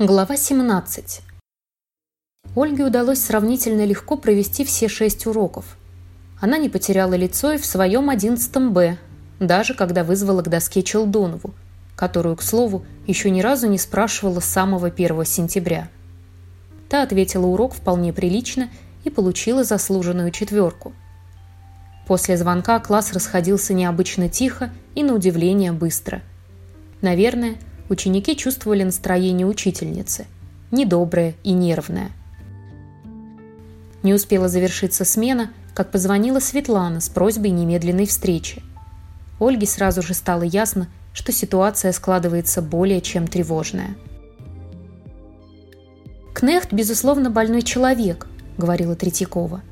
Глава 17. Ольге удалось сравнительно легко провести все шесть уроков. Она не потеряла лицо и в своем одиннадцатом Б, даже когда вызвала к доске Челдонову, которую, к слову, еще ни разу не спрашивала с самого 1 сентября. Та ответила урок вполне прилично и получила заслуженную четверку. После звонка класс расходился необычно тихо и, на удивление, быстро. Наверное, ученики чувствовали настроение учительницы. Недоброе и нервное. Не успела завершиться смена, как позвонила Светлана с просьбой немедленной встречи. Ольге сразу же стало ясно, что ситуация складывается более чем тревожная. «Кнехт, безусловно, больной человек», – говорила Третьякова.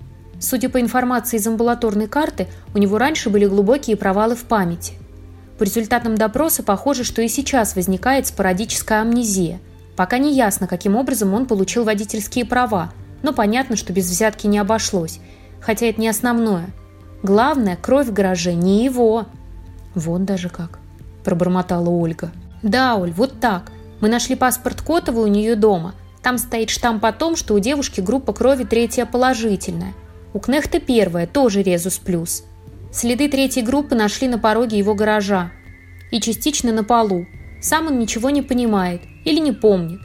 Судя по информации из амбулаторной карты, у него раньше были глубокие провалы в памяти. По результатам допроса похоже, что и сейчас возникает спорадическая амнезия. Пока не ясно, каким образом он получил водительские права, но понятно, что без взятки не обошлось. Хотя это не основное. Главное, кровь в гараже не его. Вон даже как, пробормотала Ольга. Да, Оль, вот так. Мы нашли паспорт Котова у нее дома. Там стоит штамп о том, что у девушки группа крови третья положительная. У Кнехта первая, тоже резус плюс. Следы третьей группы нашли на пороге его гаража. И частично на полу. Сам он ничего не понимает или не помнит.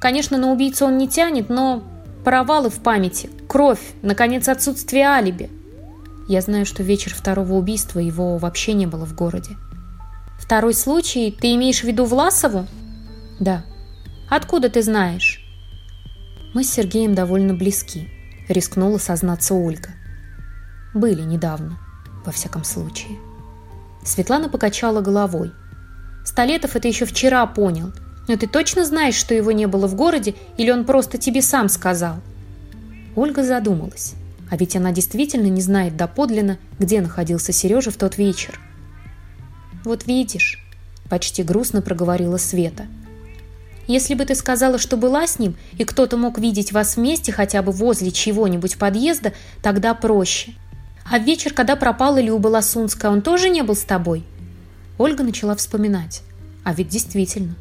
Конечно, на убийцу он не тянет, но провалы в памяти, кровь, наконец, отсутствие алиби. Я знаю, что вечер второго убийства его вообще не было в городе. Второй случай, ты имеешь в виду Власову? Да. Откуда ты знаешь? Мы с Сергеем довольно близки, рискнула сознаться Ольга. Были недавно во всяком случае. Светлана покачала головой. Столетов это еще вчера понял. Но ты точно знаешь, что его не было в городе, или он просто тебе сам сказал? Ольга задумалась. А ведь она действительно не знает доподлинно, где находился Сережа в тот вечер. «Вот видишь», – почти грустно проговорила Света. «Если бы ты сказала, что была с ним, и кто-то мог видеть вас вместе хотя бы возле чего-нибудь подъезда, тогда проще. А в вечер, когда пропала Люба Лосунская, он тоже не был с тобой?» Ольга начала вспоминать. А ведь действительно.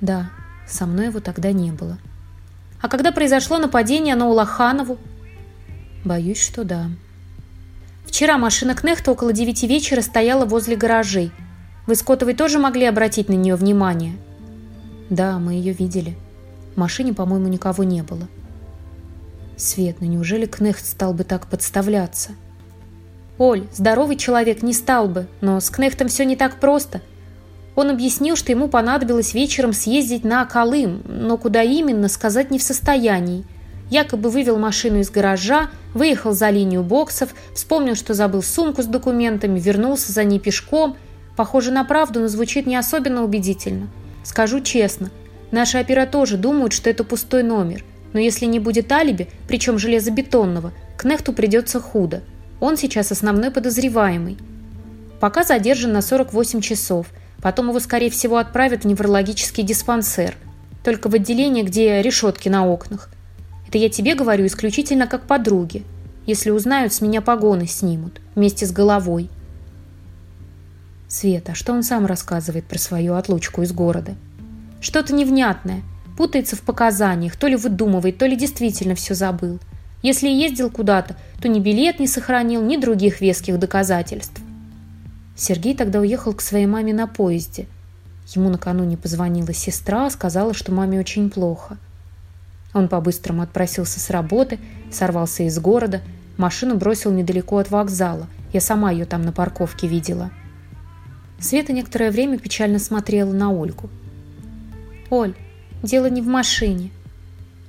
Да, со мной его тогда не было. А когда произошло нападение на Улаханову? Боюсь, что да. Вчера машина Кнехта около девяти вечера стояла возле гаражей. Вы с Котовой тоже могли обратить на нее внимание? Да, мы ее видели. В машине, по-моему, никого не было. Свет, ну неужели Кнехт стал бы так подставляться? — Оль, здоровый человек не стал бы, но с Кнехтом все не так просто. Он объяснил, что ему понадобилось вечером съездить на Колым, но куда именно, сказать не в состоянии. Якобы вывел машину из гаража, выехал за линию боксов, вспомнил, что забыл сумку с документами, вернулся за ней пешком. Похоже на правду, но звучит не особенно убедительно. Скажу честно, наши опера тоже думают, что это пустой номер. Но если не будет алиби, причем железобетонного, Кнехту придется худо. Он сейчас основной подозреваемый. Пока задержан на 48 часов. Потом его, скорее всего, отправят в неврологический диспансер. Только в отделение, где решетки на окнах. Это я тебе говорю исключительно как подруге. Если узнают, с меня погоны снимут. Вместе с головой. Света, что он сам рассказывает про свою отлучку из города? Что-то невнятное. Путается в показаниях. То ли выдумывает, то ли действительно все забыл. Если ездил куда-то, то ни билет не сохранил, ни других веских доказательств. Сергей тогда уехал к своей маме на поезде. Ему накануне позвонила сестра, сказала, что маме очень плохо. Он по-быстрому отпросился с работы, сорвался из города, машину бросил недалеко от вокзала. Я сама ее там на парковке видела. Света некоторое время печально смотрела на Ольгу. «Оль, дело не в машине.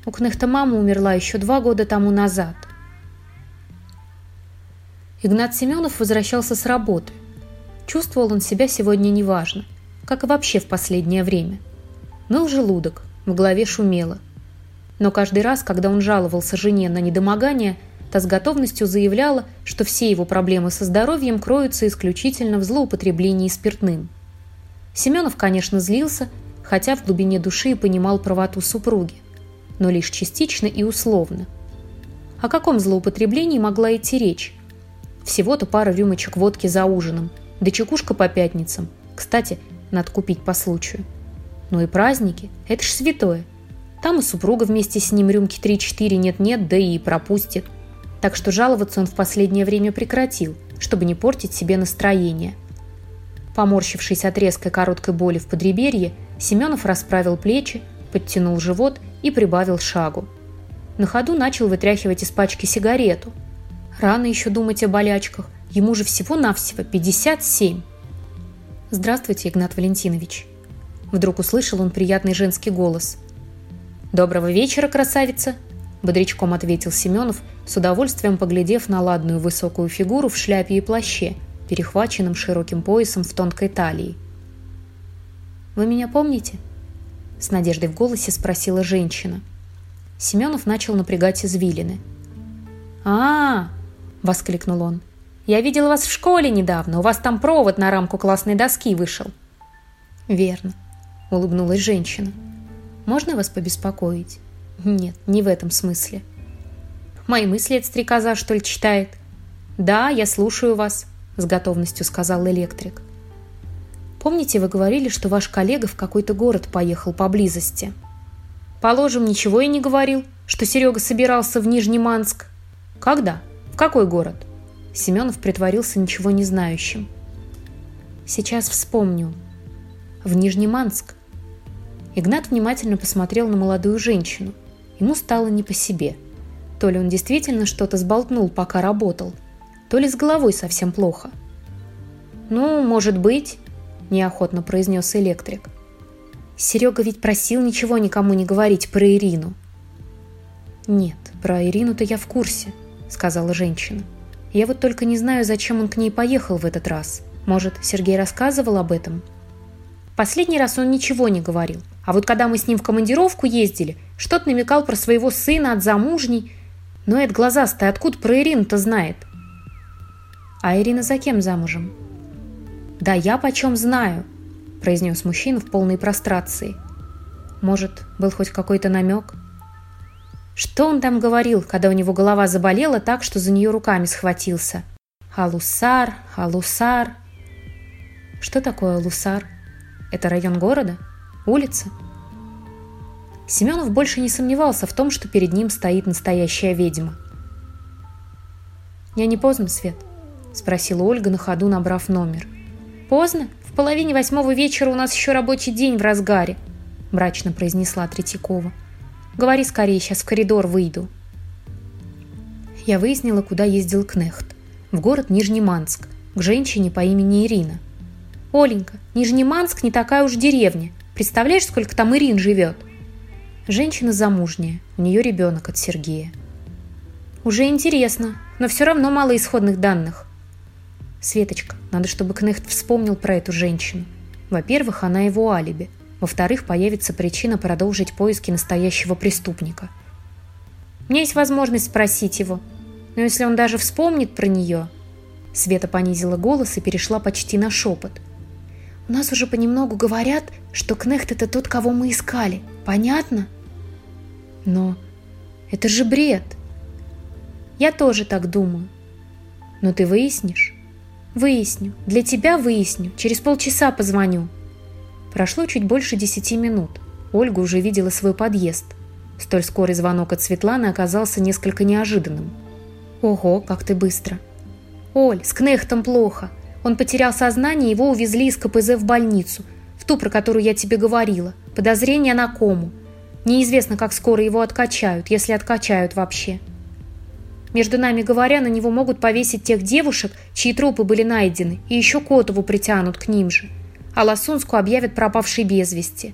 У Кнехта мама умерла еще два года тому назад. Игнат Семенов возвращался с работы. Чувствовал он себя сегодня неважно, как и вообще в последнее время. Ныл желудок, в голове шумело. Но каждый раз, когда он жаловался жене на недомогание, та с готовностью заявляла, что все его проблемы со здоровьем кроются исключительно в злоупотреблении спиртным. Семенов, конечно, злился, хотя в глубине души и понимал правоту супруги но лишь частично и условно. О каком злоупотреблении могла идти речь? Всего-то пара рюмочек водки за ужином, да чекушка по пятницам. Кстати, надо купить по случаю. Ну и праздники, это ж святое. Там и супруга вместе с ним рюмки 3-4 нет-нет, да и пропустит. Так что жаловаться он в последнее время прекратил, чтобы не портить себе настроение. Поморщившись от резкой короткой боли в подреберье, Семенов расправил плечи, подтянул живот и прибавил шагу. На ходу начал вытряхивать из пачки сигарету. Рано еще думать о болячках, ему же всего-навсего 57. «Здравствуйте, Игнат Валентинович». Вдруг услышал он приятный женский голос. «Доброго вечера, красавица!» Бодрячком ответил Семенов, с удовольствием поглядев на ладную высокую фигуру в шляпе и плаще, перехваченном широким поясом в тонкой талии. «Вы меня помните?» С надеждой в голосе спросила женщина. Семенов начал напрягать извилины. а, воскликнул он. «Я видел вас в школе недавно. У вас там провод на рамку классной доски вышел». «Верно», — улыбнулась женщина. «Можно вас побеспокоить?» «Нет, не в этом смысле». «Мои мысли от стрекоза, что ли, читает?» «Да, я слушаю вас», — с готовностью сказал электрик. Помните, вы говорили, что ваш коллега в какой-то город поехал поблизости? Положим, ничего и не говорил, что Серега собирался в Нижний Манск. Когда? В какой город? Семенов притворился ничего не знающим. Сейчас вспомню. В Нижний Манск. Игнат внимательно посмотрел на молодую женщину. Ему стало не по себе. То ли он действительно что-то сболтнул, пока работал, то ли с головой совсем плохо. «Ну, может быть», – неохотно произнес электрик. Серега ведь просил ничего никому не говорить про Ирину. «Нет, про Ирину-то я в курсе», – сказала женщина. «Я вот только не знаю, зачем он к ней поехал в этот раз. Может, Сергей рассказывал об этом?» Последний раз он ничего не говорил. А вот когда мы с ним в командировку ездили, что-то намекал про своего сына от замужней. Но это глазастый, откуда про Ирину-то знает? А Ирина за кем замужем? «Да я почем знаю», – произнес мужчина в полной прострации. «Может, был хоть какой-то намек?» Что он там говорил, когда у него голова заболела так, что за нее руками схватился? Алусар, Алусар. Что такое Алусар? Это район города? Улица? Семенов больше не сомневался в том, что перед ним стоит настоящая ведьма. «Я не поздно, Свет?» – спросила Ольга на ходу, набрав номер – «Поздно. В половине восьмого вечера у нас еще рабочий день в разгаре», – мрачно произнесла Третьякова. «Говори скорее, сейчас в коридор выйду». Я выяснила, куда ездил Кнехт. В город Нижнеманск, к женщине по имени Ирина. «Оленька, Нижнеманск не такая уж деревня. Представляешь, сколько там Ирин живет?» Женщина замужняя, у нее ребенок от Сергея. «Уже интересно, но все равно мало исходных данных. Светочка, надо, чтобы Кнехт вспомнил про эту женщину. Во-первых, она его алиби. Во-вторых, появится причина продолжить поиски настоящего преступника. У меня есть возможность спросить его. Но если он даже вспомнит про нее... Света понизила голос и перешла почти на шепот. У нас уже понемногу говорят, что Кнехт это тот, кого мы искали. Понятно? Но это же бред. Я тоже так думаю. Но ты выяснишь? «Выясню. Для тебя выясню. Через полчаса позвоню». Прошло чуть больше десяти минут. Ольга уже видела свой подъезд. Столь скорый звонок от Светланы оказался несколько неожиданным. «Ого, как ты быстро!» «Оль, с Кнехтом плохо. Он потерял сознание, его увезли из КПЗ в больницу, в ту, про которую я тебе говорила. Подозрение на кому. Неизвестно, как скоро его откачают, если откачают вообще». Между нами говоря, на него могут повесить тех девушек, чьи трупы были найдены, и еще Котову притянут к ним же. А Лосунску объявят пропавшей без вести.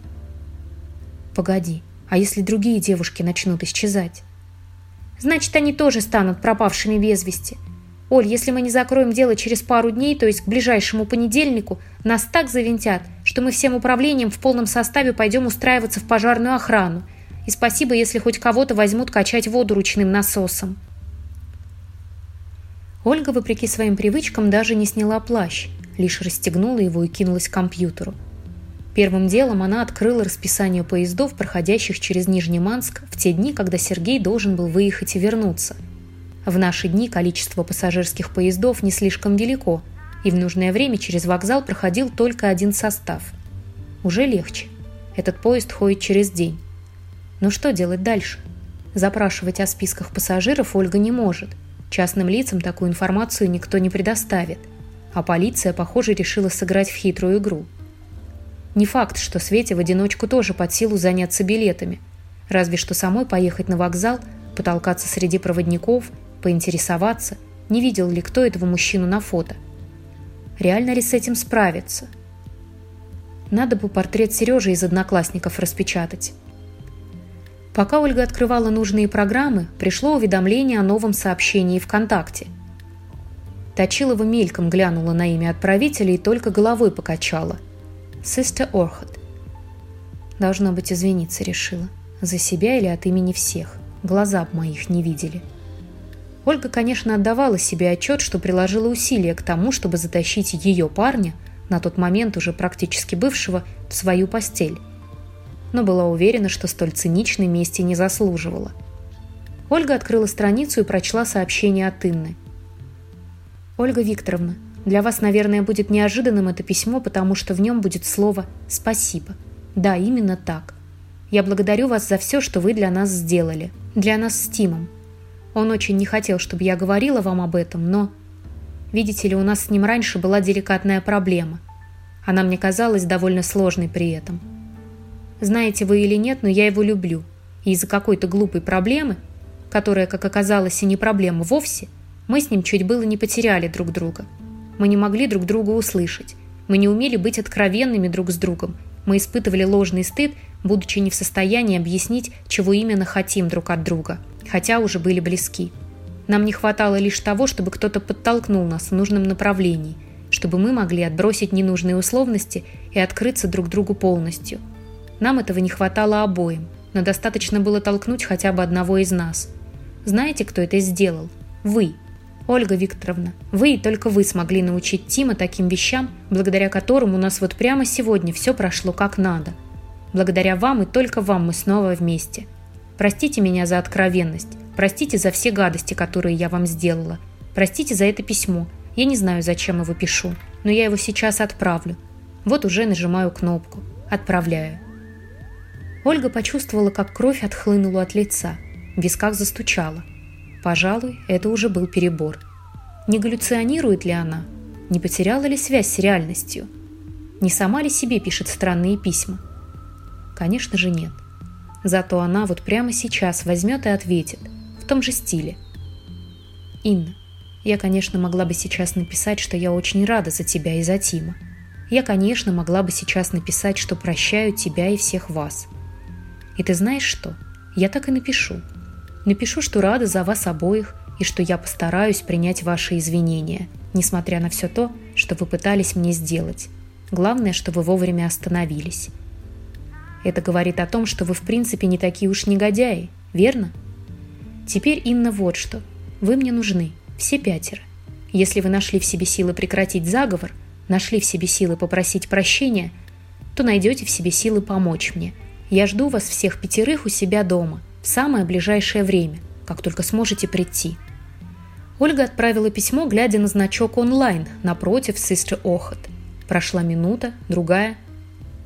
Погоди, а если другие девушки начнут исчезать? Значит, они тоже станут пропавшими без вести. Оль, если мы не закроем дело через пару дней, то есть к ближайшему понедельнику, нас так завинтят, что мы всем управлением в полном составе пойдем устраиваться в пожарную охрану. И спасибо, если хоть кого-то возьмут качать воду ручным насосом. Ольга, вопреки своим привычкам, даже не сняла плащ, лишь расстегнула его и кинулась к компьютеру. Первым делом она открыла расписание поездов, проходящих через Нижний Манск в те дни, когда Сергей должен был выехать и вернуться. В наши дни количество пассажирских поездов не слишком велико, и в нужное время через вокзал проходил только один состав. Уже легче. Этот поезд ходит через день. Но что делать дальше? Запрашивать о списках пассажиров Ольга не может. Частным лицам такую информацию никто не предоставит. А полиция, похоже, решила сыграть в хитрую игру. Не факт, что Свете в одиночку тоже под силу заняться билетами. Разве что самой поехать на вокзал, потолкаться среди проводников, поинтересоваться, не видел ли кто этого мужчину на фото. Реально ли с этим справиться? Надо бы портрет Сережи из одноклассников распечатать. Пока Ольга открывала нужные программы, пришло уведомление о новом сообщении ВКонтакте. Точилова мельком глянула на имя отправителя и только головой покачала. «Sister Орхот». Должно быть, извиниться решила. За себя или от имени всех. Глаза б моих не видели. Ольга, конечно, отдавала себе отчет, что приложила усилия к тому, чтобы затащить ее парня, на тот момент уже практически бывшего, в свою постель. Но была уверена, что столь циничной мести не заслуживала. Ольга открыла страницу и прочла сообщение от Инны. «Ольга Викторовна, для вас, наверное, будет неожиданным это письмо, потому что в нем будет слово «спасибо». Да, именно так. Я благодарю вас за все, что вы для нас сделали. Для нас с Тимом. Он очень не хотел, чтобы я говорила вам об этом, но... Видите ли, у нас с ним раньше была деликатная проблема. Она мне казалась довольно сложной при этом. Знаете вы или нет, но я его люблю. И из-за какой-то глупой проблемы, которая, как оказалось, и не проблема вовсе, мы с ним чуть было не потеряли друг друга. Мы не могли друг друга услышать. Мы не умели быть откровенными друг с другом. Мы испытывали ложный стыд, будучи не в состоянии объяснить, чего именно хотим друг от друга – хотя уже были близки. Нам не хватало лишь того, чтобы кто-то подтолкнул нас в нужном направлении, чтобы мы могли отбросить ненужные условности и открыться друг другу полностью. Нам этого не хватало обоим, но достаточно было толкнуть хотя бы одного из нас. Знаете, кто это сделал? Вы. Ольга Викторовна, вы и только вы смогли научить Тима таким вещам, благодаря которым у нас вот прямо сегодня все прошло как надо. Благодаря вам и только вам мы снова вместе – Простите меня за откровенность. Простите за все гадости, которые я вам сделала. Простите за это письмо. Я не знаю, зачем его пишу, но я его сейчас отправлю. Вот уже нажимаю кнопку. Отправляю. Ольга почувствовала, как кровь отхлынула от лица. В висках застучала. Пожалуй, это уже был перебор. Не галлюционирует ли она? Не потеряла ли связь с реальностью? Не сама ли себе пишет странные письма? Конечно же нет. Зато она вот прямо сейчас возьмет и ответит, в том же стиле. «Инна, я, конечно, могла бы сейчас написать, что я очень рада за тебя и за Тима. Я, конечно, могла бы сейчас написать, что прощаю тебя и всех вас. И ты знаешь что? Я так и напишу. Напишу, что рада за вас обоих и что я постараюсь принять ваши извинения, несмотря на все то, что вы пытались мне сделать. Главное, что вы вовремя остановились. Это говорит о том, что вы в принципе не такие уж негодяи, верно? Теперь, Инна, вот что. Вы мне нужны, все пятеро. Если вы нашли в себе силы прекратить заговор, нашли в себе силы попросить прощения, то найдете в себе силы помочь мне. Я жду вас всех пятерых у себя дома в самое ближайшее время, как только сможете прийти. Ольга отправила письмо, глядя на значок онлайн напротив Sister Охот. Прошла минута, другая,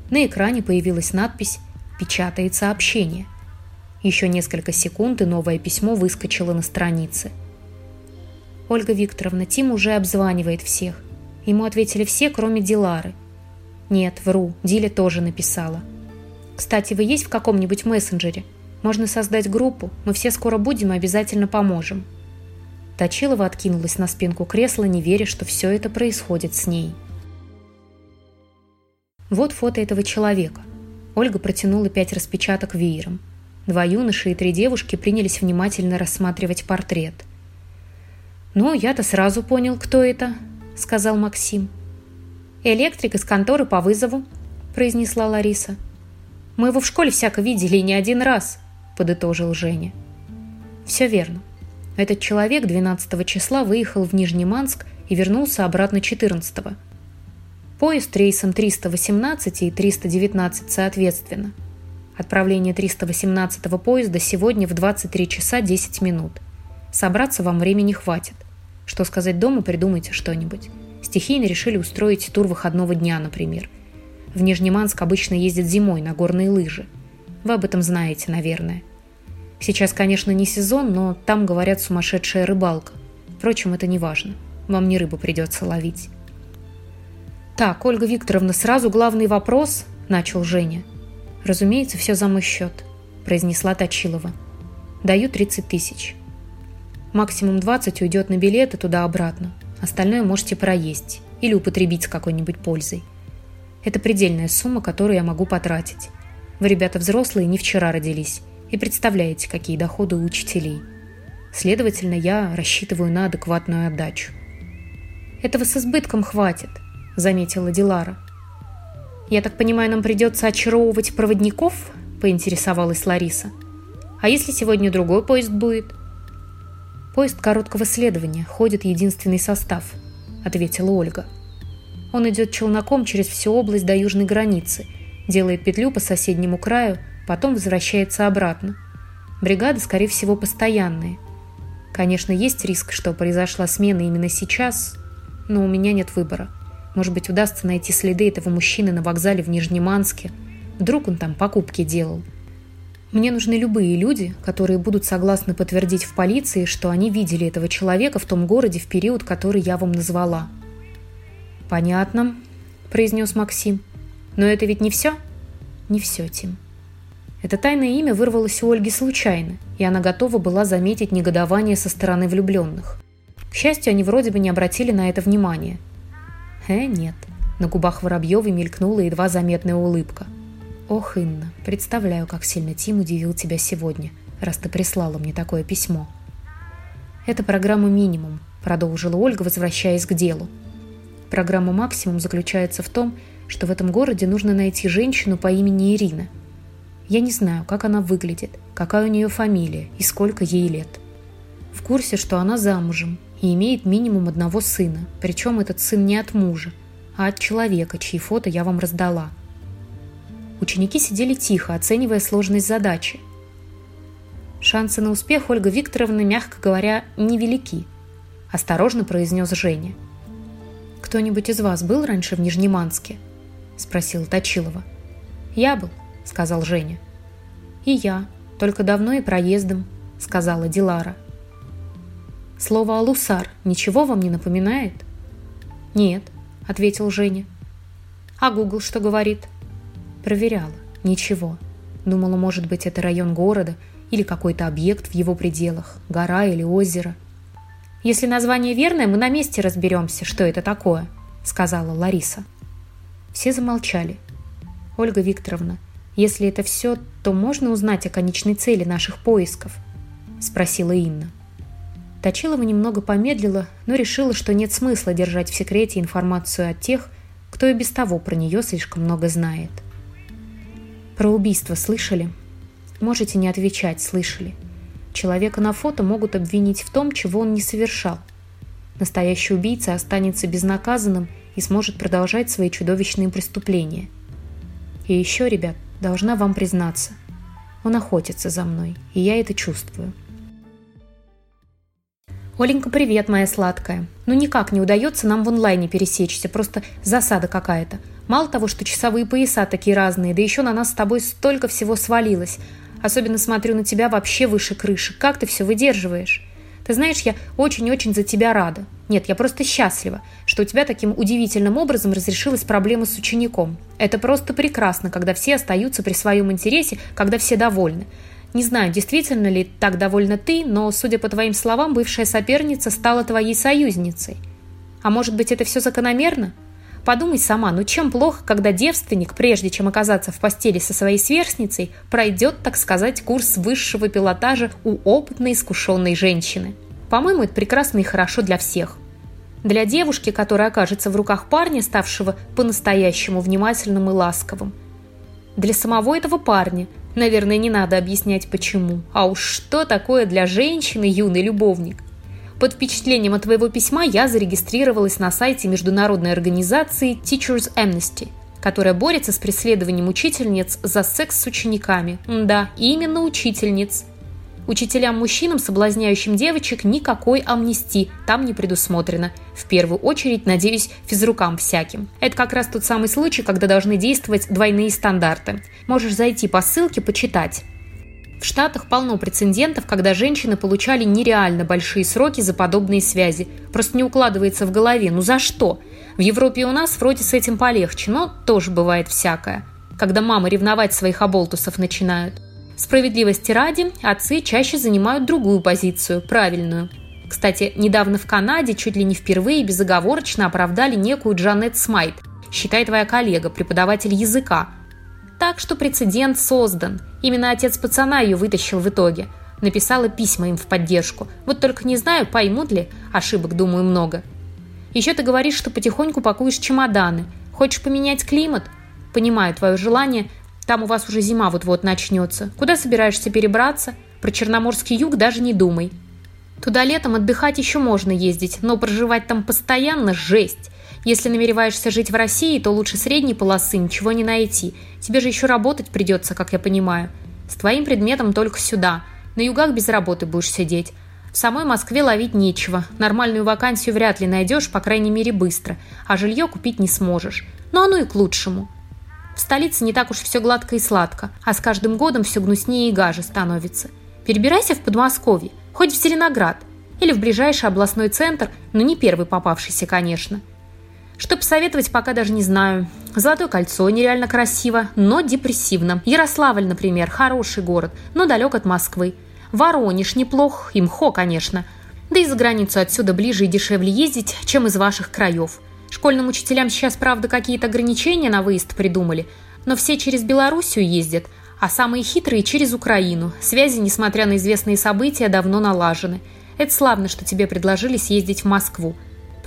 на экране появилась надпись «Печатает сообщение». Еще несколько секунд, и новое письмо выскочило на странице. «Ольга Викторовна, Тим уже обзванивает всех. Ему ответили все, кроме Дилары. Нет, вру, Диля тоже написала. Кстати, вы есть в каком-нибудь мессенджере? Можно создать группу, мы все скоро будем и обязательно поможем». Точилова откинулась на спинку кресла, не веря, что все это происходит с ней. Вот фото этого человека. Ольга протянула пять распечаток веером. Два юноши и три девушки принялись внимательно рассматривать портрет. «Ну, я-то сразу понял, кто это», — сказал Максим. «Электрик из конторы по вызову», — произнесла Лариса. «Мы его в школе всяко видели и не один раз», — подытожил Женя. «Все верно. Этот человек 12 числа выехал в Нижний Манск и вернулся обратно 14 -го. Поезд рейсом 318 и 319 соответственно. Отправление 318 поезда сегодня в 23 часа 10 минут. Собраться вам времени хватит. Что сказать дома, придумайте что-нибудь. Стихийно решили устроить тур выходного дня, например. В Нижнеманск обычно ездят зимой на горные лыжи. Вы об этом знаете, наверное. Сейчас, конечно, не сезон, но там, говорят, сумасшедшая рыбалка. Впрочем, это не важно. Вам не рыбу придется ловить. «Так, Ольга Викторовна, сразу главный вопрос», – начал Женя. «Разумеется, все за мой счет», – произнесла Точилова. «Даю 30 тысяч. Максимум 20 уйдет на билеты туда-обратно. Остальное можете проесть или употребить с какой-нибудь пользой. Это предельная сумма, которую я могу потратить. Вы, ребята, взрослые, не вчера родились, и представляете, какие доходы у учителей. Следовательно, я рассчитываю на адекватную отдачу. «Этого с избытком хватит», – заметила Дилара. «Я так понимаю, нам придется очаровывать проводников?» – поинтересовалась Лариса. «А если сегодня другой поезд будет?» «Поезд короткого следования, ходит единственный состав», – ответила Ольга. Он идет челноком через всю область до южной границы, делает петлю по соседнему краю, потом возвращается обратно. Бригады, скорее всего, постоянные. Конечно, есть риск, что произошла смена именно сейчас, но у меня нет выбора. Может быть, удастся найти следы этого мужчины на вокзале в Нижнеманске. Вдруг он там покупки делал. Мне нужны любые люди, которые будут согласны подтвердить в полиции, что они видели этого человека в том городе в период, который я вам назвала. «Понятно», – произнес Максим. «Но это ведь не все?» «Не все, Тим». Это тайное имя вырвалось у Ольги случайно, и она готова была заметить негодование со стороны влюбленных. К счастью, они вроде бы не обратили на это внимания. Э, нет. На губах Воробьевой мелькнула едва заметная улыбка. «Ох, Инна, представляю, как сильно Тим удивил тебя сегодня, раз ты прислала мне такое письмо». «Это программа «Минимум», – продолжила Ольга, возвращаясь к делу. Программа «Максимум» заключается в том, что в этом городе нужно найти женщину по имени Ирина. Я не знаю, как она выглядит, какая у нее фамилия и сколько ей лет. В курсе, что она замужем и имеет минимум одного сына, причем этот сын не от мужа, а от человека, чьи фото я вам раздала. Ученики сидели тихо, оценивая сложность задачи. Шансы на успех Ольга Викторовна, мягко говоря, невелики, осторожно произнес Женя – «Кто-нибудь из вас был раньше в Нижнеманске?» – спросила Точилова. «Я был», – сказал Женя. «И я, только давно и проездом», – сказала Дилара. «Слово «алусар» ничего вам не напоминает?» «Нет», – ответил Женя. «А Гугл что говорит?» «Проверяла. Ничего. Думала, может быть, это район города или какой-то объект в его пределах, гора или озеро – «Если название верное, мы на месте разберемся, что это такое», — сказала Лариса. Все замолчали. «Ольга Викторовна, если это все, то можно узнать о конечной цели наших поисков?» — спросила Инна. Точилова немного помедлила, но решила, что нет смысла держать в секрете информацию от тех, кто и без того про нее слишком много знает. «Про убийство слышали?» «Можете не отвечать, слышали», Человека на фото могут обвинить в том, чего он не совершал. Настоящий убийца останется безнаказанным и сможет продолжать свои чудовищные преступления. И еще, ребят, должна вам признаться. Он охотится за мной, и я это чувствую. «Оленька, привет, моя сладкая. Ну никак не удается нам в онлайне пересечься, просто засада какая-то. Мало того, что часовые пояса такие разные, да еще на нас с тобой столько всего свалилось. Особенно смотрю на тебя вообще выше крыши. Как ты все выдерживаешь? Ты знаешь, я очень-очень за тебя рада. Нет, я просто счастлива, что у тебя таким удивительным образом разрешилась проблема с учеником. Это просто прекрасно, когда все остаются при своем интересе, когда все довольны. Не знаю, действительно ли так довольна ты, но, судя по твоим словам, бывшая соперница стала твоей союзницей. А может быть, это все закономерно? Подумай сама, ну чем плохо, когда девственник, прежде чем оказаться в постели со своей сверстницей, пройдет, так сказать, курс высшего пилотажа у опытной искушенной женщины? По-моему, это прекрасно и хорошо для всех. Для девушки, которая окажется в руках парня, ставшего по-настоящему внимательным и ласковым. Для самого этого парня, наверное, не надо объяснять почему. А уж что такое для женщины юный любовник? Под впечатлением от твоего письма я зарегистрировалась на сайте международной организации Teachers Amnesty, которая борется с преследованием учительниц за секс с учениками. Да, именно учительниц. Учителям-мужчинам, соблазняющим девочек, никакой амнистии там не предусмотрено. В первую очередь, надеюсь, физрукам всяким. Это как раз тот самый случай, когда должны действовать двойные стандарты. Можешь зайти по ссылке, почитать. В Штатах полно прецедентов, когда женщины получали нереально большие сроки за подобные связи. Просто не укладывается в голове. Ну за что? В Европе у нас вроде с этим полегче, но тоже бывает всякое. Когда мамы ревновать своих оболтусов начинают. Справедливости ради, отцы чаще занимают другую позицию, правильную. Кстати, недавно в Канаде чуть ли не впервые безоговорочно оправдали некую Джанет Смайт, считай твоя коллега, преподаватель языка. Так что прецедент создан. Именно отец пацана ее вытащил в итоге. Написала письма им в поддержку. Вот только не знаю, поймут ли. Ошибок, думаю, много. Еще ты говоришь, что потихоньку пакуешь чемоданы. Хочешь поменять климат? Понимаю твое желание, там у вас уже зима вот-вот начнется. Куда собираешься перебраться? Про Черноморский юг даже не думай. Туда летом отдыхать еще можно ездить, но проживать там постоянно – жесть. Если намереваешься жить в России, то лучше средней полосы ничего не найти. Тебе же еще работать придется, как я понимаю. С твоим предметом только сюда. На югах без работы будешь сидеть. В самой Москве ловить нечего. Нормальную вакансию вряд ли найдешь, по крайней мере, быстро. А жилье купить не сможешь. Но оно и к лучшему. В столице не так уж все гладко и сладко, а с каждым годом все гнуснее и гаже становится. Перебирайся в Подмосковье, хоть в Зеленоград, или в ближайший областной центр, но не первый попавшийся, конечно. Что посоветовать, пока даже не знаю. Золотое кольцо нереально красиво, но депрессивно. Ярославль, например, хороший город, но далек от Москвы. Воронеж неплох, и МХО, конечно. Да и за границу отсюда ближе и дешевле ездить, чем из ваших краев. Школьным учителям сейчас, правда, какие-то ограничения на выезд придумали, но все через Белоруссию ездят, а самые хитрые через Украину. Связи, несмотря на известные события, давно налажены. Это славно, что тебе предложили съездить в Москву.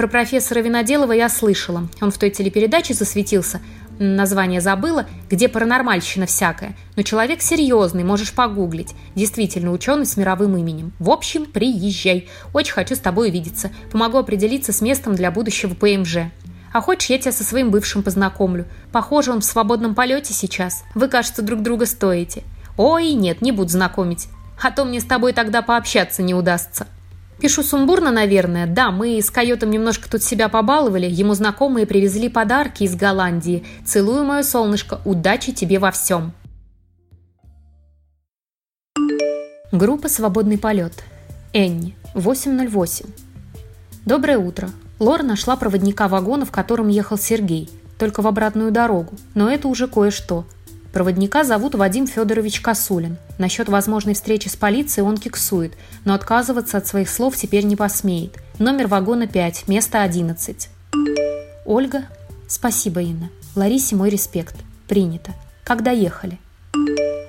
Про профессора Виноделова я слышала. Он в той телепередаче засветился, название забыла, где паранормальщина всякая. Но человек серьезный, можешь погуглить. Действительно, ученый с мировым именем. В общем, приезжай. Очень хочу с тобой увидеться. Помогу определиться с местом для будущего ПМЖ. А хочешь, я тебя со своим бывшим познакомлю? Похоже, он в свободном полете сейчас. Вы, кажется, друг друга стоите. Ой, нет, не буду знакомить. А то мне с тобой тогда пообщаться не удастся. Пишу сумбурно, наверное. Да, мы с койотом немножко тут себя побаловали. Ему знакомые привезли подарки из Голландии. Целую, мое солнышко. Удачи тебе во всем. Группа «Свободный полет». Энни. 8.08. Доброе утро. Лора нашла проводника вагона, в котором ехал Сергей. Только в обратную дорогу. Но это уже кое-что – Проводника зовут Вадим Федорович Косулин. Насчет возможной встречи с полицией он киксует, но отказываться от своих слов теперь не посмеет. Номер вагона 5, место 11. Ольга. Спасибо, Инна. Ларисе мой респект. Принято. Как доехали?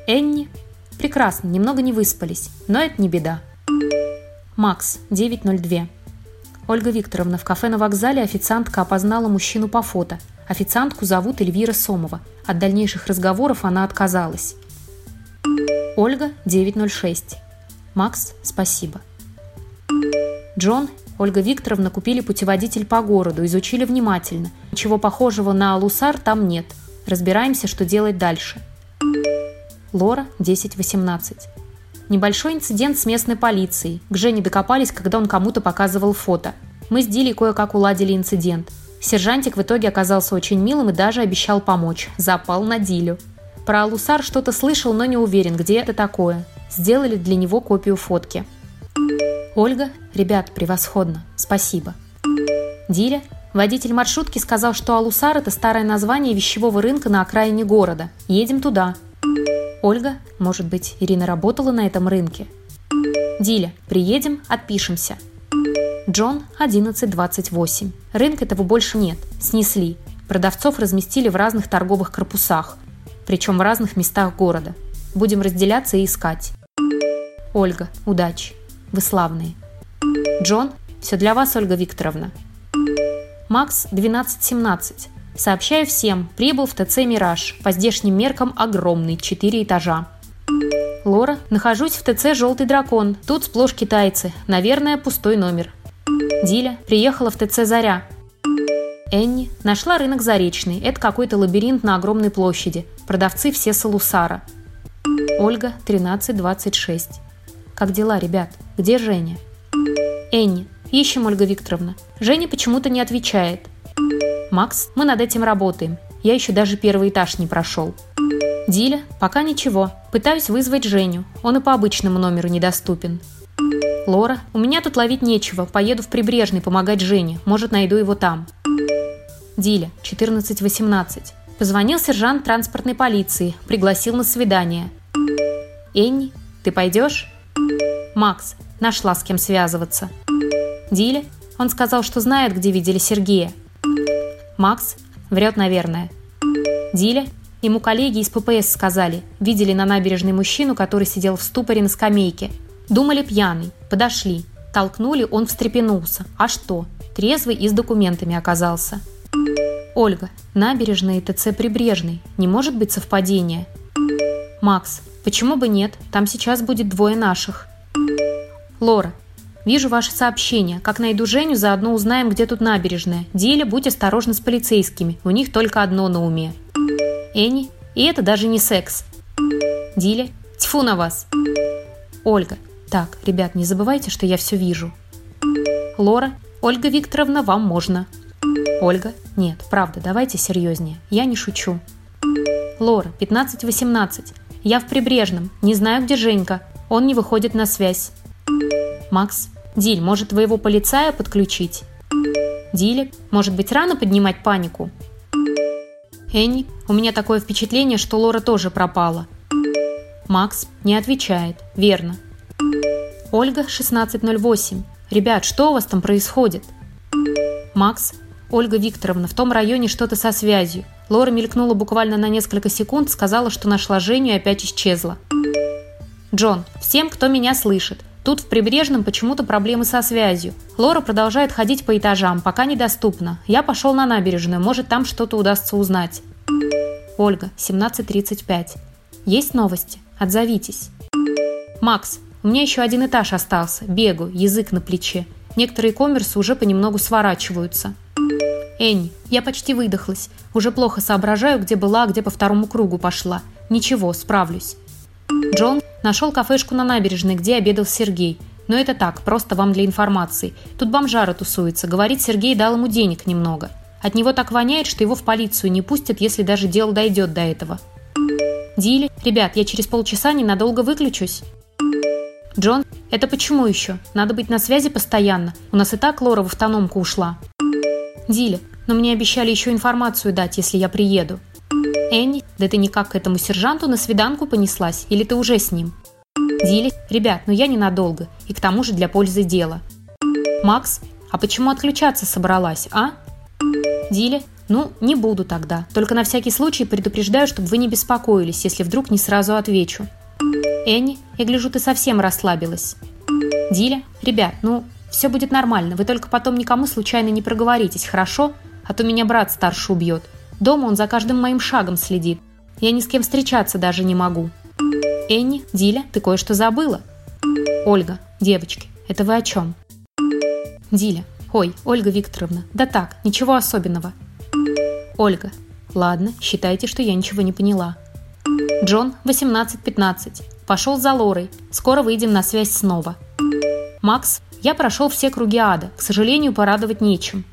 Энни. Прекрасно, немного не выспались, но это не беда. Макс, 902. Ольга Викторовна, в кафе на вокзале официантка опознала мужчину по фото – Официантку зовут Эльвира Сомова. От дальнейших разговоров она отказалась. Ольга, 906. Макс, спасибо. Джон, Ольга Викторовна купили путеводитель по городу, изучили внимательно. Ничего похожего на Алусар там нет. Разбираемся, что делать дальше. Лора, 1018. Небольшой инцидент с местной полицией. К Жене докопались, когда он кому-то показывал фото. Мы с Дилей кое-как уладили инцидент. Сержантик в итоге оказался очень милым и даже обещал помочь. Запал на Дилю. Про Алусар что-то слышал, но не уверен, где это такое. Сделали для него копию фотки. Ольга, ребят, превосходно. Спасибо. Диля, водитель маршрутки сказал, что Алусар – это старое название вещевого рынка на окраине города. Едем туда. Ольга, может быть, Ирина работала на этом рынке? Диля, приедем, отпишемся. Джон 1128. Рынка этого больше нет. Снесли. Продавцов разместили в разных торговых корпусах. Причем в разных местах города. Будем разделяться и искать. Ольга, удачи. Вы славные. Джон, все для вас, Ольга Викторовна. Макс 1217. Сообщаю всем, прибыл в ТЦ «Мираж». По здешним меркам огромный, 4 этажа. Лора, нахожусь в ТЦ «Желтый дракон». Тут сплошь китайцы. Наверное, пустой номер. Диля приехала в ТЦ «Заря». Энни нашла рынок Заречный. Это какой-то лабиринт на огромной площади. Продавцы все Салусара. Ольга, 1326. Как дела, ребят? Где Женя? Энни. Ищем, Ольга Викторовна. Женя почему-то не отвечает. Макс, мы над этим работаем. Я еще даже первый этаж не прошел. Диля, пока ничего. Пытаюсь вызвать Женю. Он и по обычному номеру недоступен. Лора, у меня тут ловить нечего. Поеду в Прибрежный помогать Жене. Может, найду его там. Диля, 14-18. Позвонил сержант транспортной полиции. Пригласил на свидание. Энни, ты пойдешь? Макс, нашла с кем связываться. Диля, он сказал, что знает, где видели Сергея. Макс, врет, наверное. Диля, Ему коллеги из ППС сказали, видели на набережной мужчину, который сидел в ступоре на скамейке. Думали пьяный, подошли. Толкнули, он встрепенулся. А что? Трезвый и с документами оказался. Ольга, набережная ТЦ Прибрежный. Не может быть совпадения. Макс, почему бы нет? Там сейчас будет двое наших. Лора, вижу ваше сообщение. Как найду Женю, заодно узнаем, где тут набережная. Диля, будь осторожна с полицейскими. У них только одно на уме. Энни, и это даже не секс. Диля, тьфу на вас. Ольга, так, ребят, не забывайте, что я все вижу. Лора, Ольга Викторовна, вам можно. Ольга, нет, правда, давайте серьезнее, я не шучу. Лора, 15-18. Я в Прибрежном, не знаю, где Женька. Он не выходит на связь. Макс, Диль, может твоего полицая подключить? Диля, может быть рано поднимать панику? Энни, у меня такое впечатление, что Лора тоже пропала. Макс не отвечает. Верно. Ольга, 1608. Ребят, что у вас там происходит? Макс, Ольга Викторовна, в том районе что-то со связью. Лора мелькнула буквально на несколько секунд, сказала, что нашла Женю и опять исчезла. Джон, всем, кто меня слышит. Тут в Прибрежном почему-то проблемы со связью. Лора продолжает ходить по этажам, пока недоступна. Я пошел на набережную, может там что-то удастся узнать. Ольга, 17.35. Есть новости? Отзовитесь. Макс, у меня еще один этаж остался. Бегу, язык на плече. Некоторые коммерсы уже понемногу сворачиваются. Энни, я почти выдохлась. Уже плохо соображаю, где была, а где по второму кругу пошла. Ничего, справлюсь. Джон нашел кафешку на набережной, где обедал Сергей. Но это так, просто вам для информации. Тут бомжара тусуется. Говорит, Сергей дал ему денег немного. От него так воняет, что его в полицию не пустят, если даже дело дойдет до этого. Дили, ребят, я через полчаса ненадолго выключусь. Джон, это почему еще? Надо быть на связи постоянно. У нас и так Лора в автономку ушла. Дили, но мне обещали еще информацию дать, если я приеду. Энни, да ты никак к этому сержанту на свиданку понеслась, или ты уже с ним? Дили, ребят, ну я ненадолго, и к тому же для пользы дела. Макс, а почему отключаться собралась, а? Дили, ну, не буду тогда, только на всякий случай предупреждаю, чтобы вы не беспокоились, если вдруг не сразу отвечу. Энни, я гляжу, ты совсем расслабилась. Диля, ребят, ну, все будет нормально, вы только потом никому случайно не проговоритесь, хорошо? А то меня брат старше убьет. Дома он за каждым моим шагом следит. Я ни с кем встречаться даже не могу. Энни, Диля, ты кое-что забыла. Ольга, девочки, это вы о чем? Диля, ой, Ольга Викторовна, да так, ничего особенного. Ольга, ладно, считайте, что я ничего не поняла. Джон, 18-15. Пошел за Лорой. Скоро выйдем на связь снова. Макс, я прошел все круги ада. К сожалению, порадовать нечем.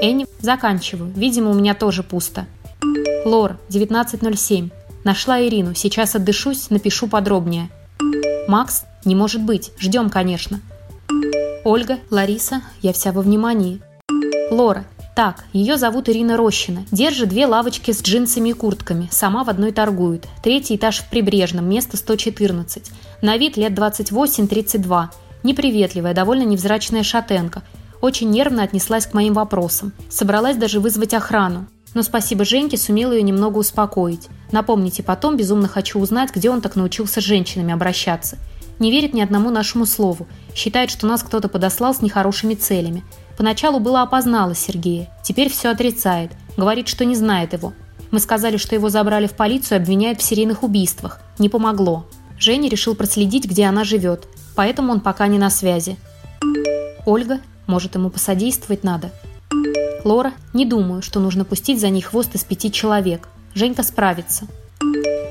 Энни, заканчиваю. Видимо, у меня тоже пусто. Лор, 19.07. Нашла Ирину. Сейчас отдышусь, напишу подробнее. Макс, не может быть. Ждем, конечно. Ольга, Лариса, я вся во внимании. Лора, так, ее зовут Ирина Рощина. Держит две лавочки с джинсами и куртками. Сама в одной торгует. Третий этаж в Прибрежном, место 114. На вид лет 28-32. Неприветливая, довольно невзрачная шатенка. Очень нервно отнеслась к моим вопросам. Собралась даже вызвать охрану. Но спасибо Женьке сумела ее немного успокоить. Напомните потом, безумно хочу узнать, где он так научился с женщинами обращаться. Не верит ни одному нашему слову. Считает, что нас кто-то подослал с нехорошими целями. Поначалу было опознала Сергея. Теперь все отрицает. Говорит, что не знает его. Мы сказали, что его забрали в полицию и обвиняют в серийных убийствах. Не помогло. Женя решил проследить, где она живет. Поэтому он пока не на связи. Ольга может, ему посодействовать надо? Лора, не думаю, что нужно пустить за ней хвост из пяти человек. Женька справится.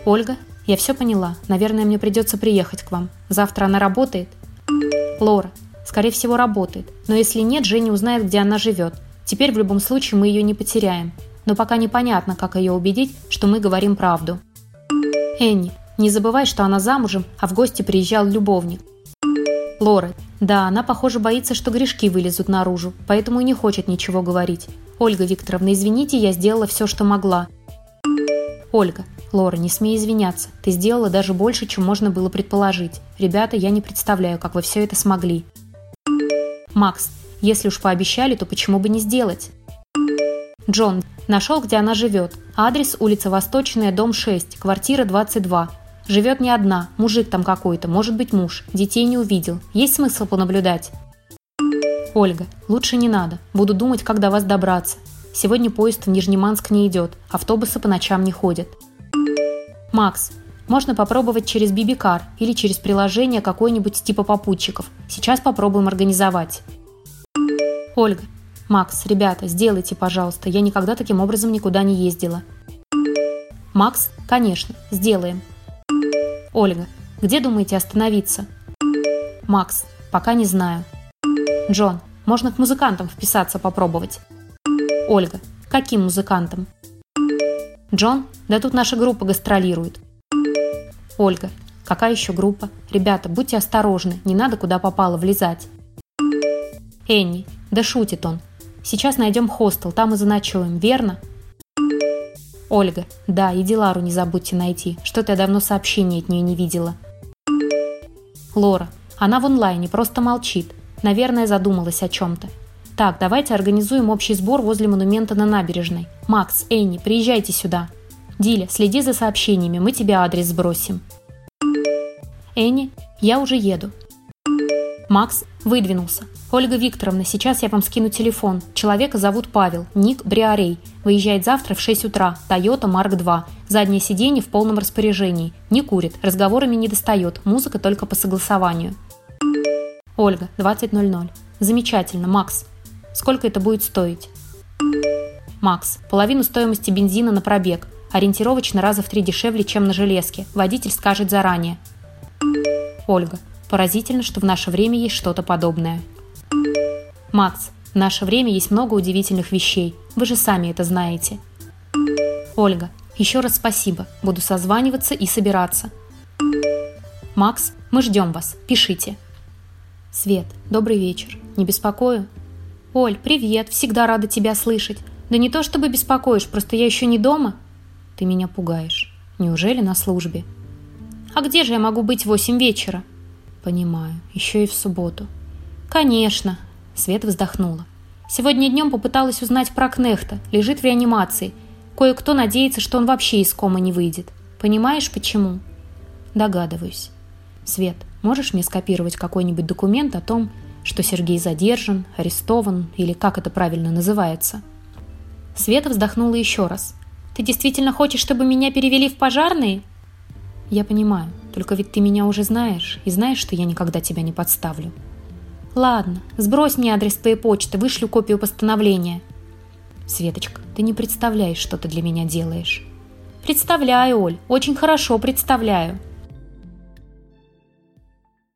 Ольга, Я все поняла. Наверное, мне придется приехать к вам. Завтра она работает? Лора. Скорее всего, работает. Но если нет, Женя узнает, где она живет. Теперь в любом случае мы ее не потеряем. Но пока непонятно, как ее убедить, что мы говорим правду. Энни. Не забывай, что она замужем, а в гости приезжал любовник. Лора. Да, она, похоже, боится, что грешки вылезут наружу, поэтому и не хочет ничего говорить. Ольга Викторовна, извините, я сделала все, что могла. Ольга. Лора, не смей извиняться. Ты сделала даже больше, чем можно было предположить. Ребята, я не представляю, как вы все это смогли. Макс. Если уж пообещали, то почему бы не сделать? Джон. Нашел, где она живет. Адрес улица Восточная, дом 6, квартира 22. Живет не одна, мужик там какой-то, может быть муж. Детей не увидел. Есть смысл понаблюдать? Ольга, лучше не надо. Буду думать, как до вас добраться. Сегодня поезд в Нижнеманск не идет, автобусы по ночам не ходят. Макс, можно попробовать через Бибикар или через приложение какой-нибудь типа попутчиков. Сейчас попробуем организовать. Ольга, Макс, ребята, сделайте, пожалуйста, я никогда таким образом никуда не ездила. Макс, конечно, сделаем. Ольга, где думаете остановиться? Макс, пока не знаю. Джон, можно к музыкантам вписаться попробовать. Ольга, каким музыкантам? Джон, да тут наша группа гастролирует. Ольга, какая еще группа? Ребята, будьте осторожны, не надо куда попало влезать. Энни, да шутит он. Сейчас найдем хостел, там и заночуем, верно? Ольга. Да, и Дилару не забудьте найти. Что-то я давно сообщений от нее не видела. Лора. Она в онлайне, просто молчит. Наверное, задумалась о чем-то. Так, давайте организуем общий сбор возле монумента на набережной. Макс, Энни, приезжайте сюда. Диля, следи за сообщениями, мы тебе адрес сбросим. Энни, я уже еду. Макс выдвинулся. «Ольга Викторовна, сейчас я вам скину телефон. Человека зовут Павел, ник Бриарей. Выезжает завтра в 6 утра. Toyota Mark 2. Заднее сиденье в полном распоряжении. Не курит, разговорами не достает, музыка только по согласованию». Ольга, 20.00. Замечательно, Макс. Сколько это будет стоить? Макс, половину стоимости бензина на пробег. Ориентировочно раза в три дешевле, чем на железке. Водитель скажет заранее. Ольга, Поразительно, что в наше время есть что-то подобное. Макс, в наше время есть много удивительных вещей. Вы же сами это знаете. Ольга, еще раз спасибо. Буду созваниваться и собираться. Макс, мы ждем вас. Пишите. Свет, добрый вечер. Не беспокою? Оль, привет. Всегда рада тебя слышать. Да не то чтобы беспокоишь, просто я еще не дома. Ты меня пугаешь. Неужели на службе? А где же я могу быть в восемь вечера? Понимаю. Еще и в субботу. Конечно. Свет вздохнула. Сегодня днем попыталась узнать про Кнехта. Лежит в реанимации. Кое-кто надеется, что он вообще из комы не выйдет. Понимаешь, почему? Догадываюсь. Свет, можешь мне скопировать какой-нибудь документ о том, что Сергей задержан, арестован или как это правильно называется? Света вздохнула еще раз. Ты действительно хочешь, чтобы меня перевели в пожарные? Я понимаю. Только ведь ты меня уже знаешь, и знаешь, что я никогда тебя не подставлю. Ладно, сбрось мне адрес твоей почты, вышлю копию постановления. Светочка, ты не представляешь, что ты для меня делаешь. Представляю, Оль, очень хорошо представляю.